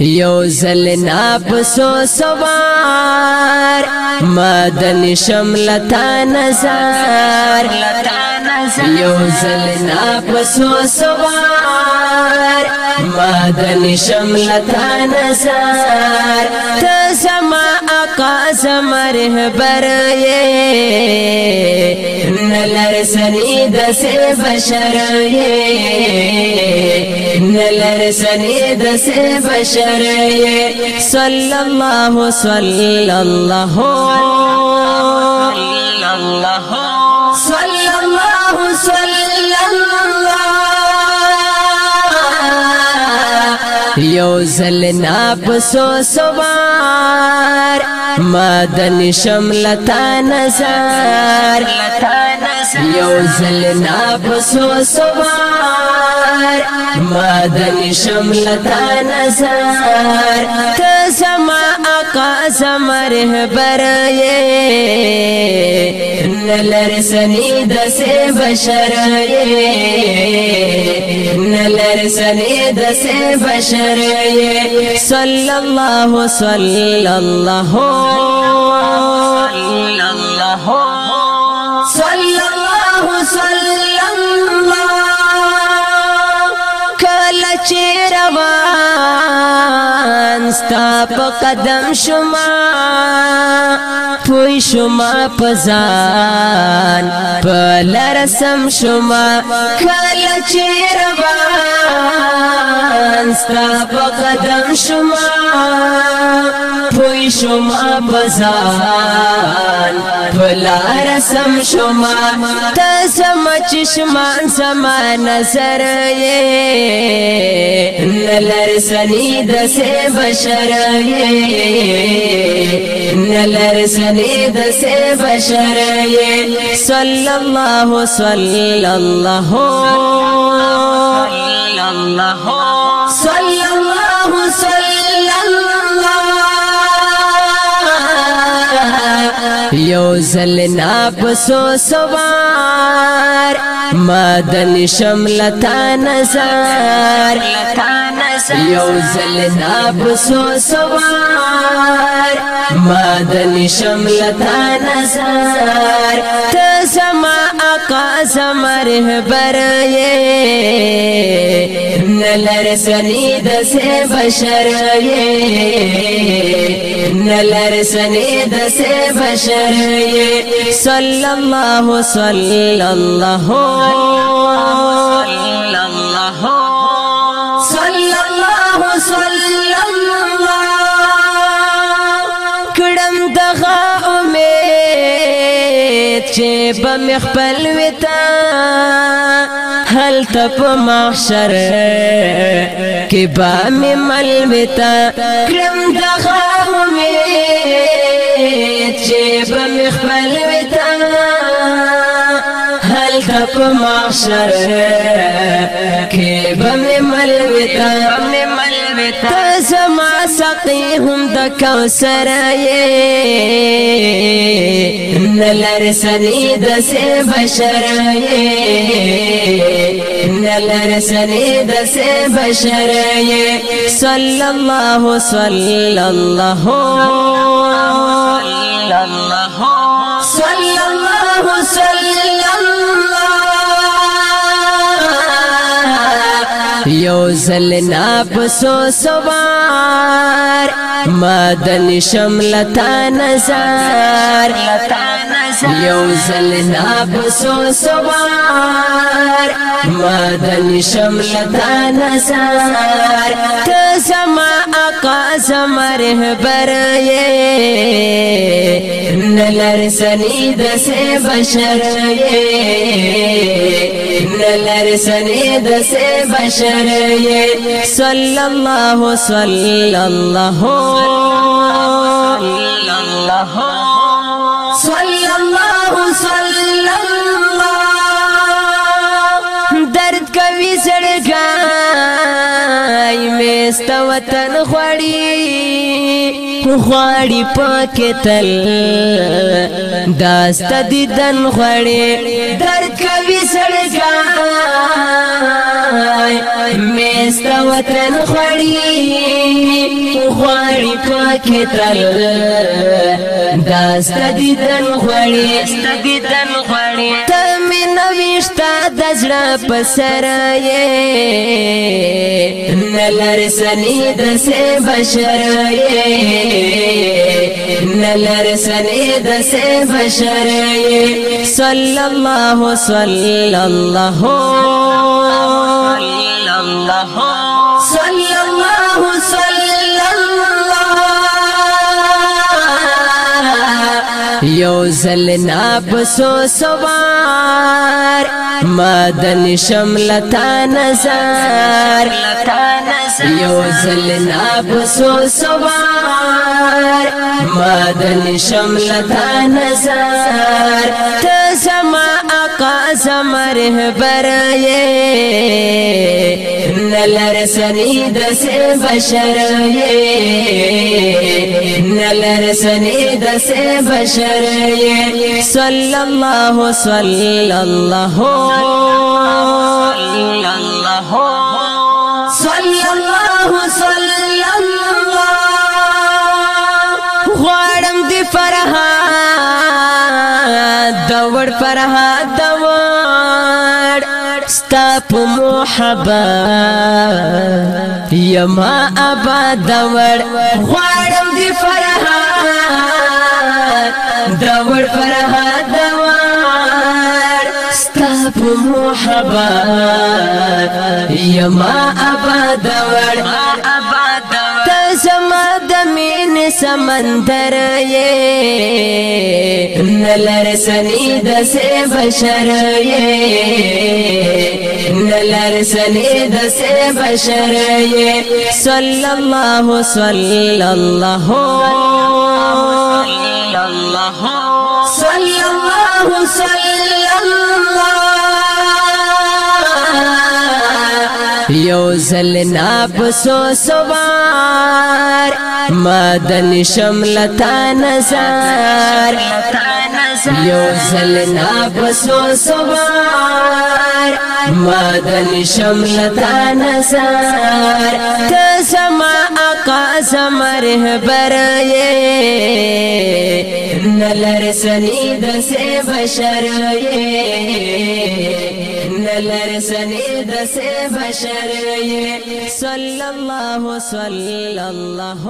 یو زل ناب سو سوار مدن شملتا نزار یو زل ناب سو سوار مدن شملتا نزار تزما آقا زمره برایه نلر سنید سے بشر یه نلر سنید سے بشر صلی اللہ صلی اللہ صلی اللہ صلی اللہ یو زل ناپسو سوار مدن شملتا نظر یو زل نفسو سوار مدن شملتا نظر تزما آقا زمره برئے نلر سنی دس بشر نلر سنی دس بشر صلی اللہ صلی اللہ صلی اللہ. چې روان ستا په قدم شما پوي شما پزان په لرسم شما کله چې روان ستا په قدم شما پوي شما پزان پلار سم شما تا سم چشمان سما نظر یہ نلر سنی دس بشر. یہ نلر سنی دس بشر یہ صلی اللہ صلی اللہ صلی اللہ صلی اللہ یو زل ناپسو سوار مدن شملتا نظر. یو زل ناپسو سوار. مدن شملتا نظر. تزما آقا زمره برئے نلر سنی دس بشر نلر سنی دس بشر صلی اللہ صلی اللہ صلی اللہ صلی اللہ کڑم دغا امید چې بمخبل وتا هل تپ محشر کې می مل وتا کړم دغه امید وتا تپ محشر کې با می مل وتا ته زما سقي هم د کوثر یې د سه بشر یې نلر سني د سه بشر یې صلی الله صلی الله صلی الله صلی یو زل ناپسو سوار مدن شملتا نظر یو زل ناپسو سوار مدن شملتا نظر تزما آقا زمره برئے نلر سنی دس بشر نلر سنی دس بشر صلی اللہ صلی اللہ صلی اللہ صلی اللہ درد کوي سړګای مست وطن غړي غواړي پکې تل. داست دیدن غواړي در کوي سړګای مست وطن غواړي غواړي پکې تل. داست دیدن غواړي داست دیدن غواړي. تم نوښت د زړه په سره نلر سنید سے بشر نلر سنید سے بشر صلی اللہ صلی اللہ صلی اللہ صلی اللہ صلی اللہ یو زلنا بسو سوار مدن شملتا نظر یو زلنا بسو سوار مدن شملتا نظر تزما آقا زمر برائے نلر سنید سے بشر نلر سنید سے بشر اللہ صلی اللہ صلی اللہ صلی اللہ صلی اللہ غواړم دی فرحات دوړ فرحات دوړ ستا په محبت یما آباد دوړ غواړم دی فرحات دوړ فرحات په محبت یما آباد دوړ زما د مين سمندر یہ نلر سنید سے بشر یہ نلر سنید سے بشر یہ صلی اللہ صلی اللہ صلی اللہ صلی اللہ صلی اللہ یو زلنا بسو سوار مدن شملتا نظر. یو زلنا بسو سوار مدن شملتا نظر. تزما آقا زمر برائے نلر سنید سے بشر نلر سنید سے بشر صلی اللہ صلی اللہ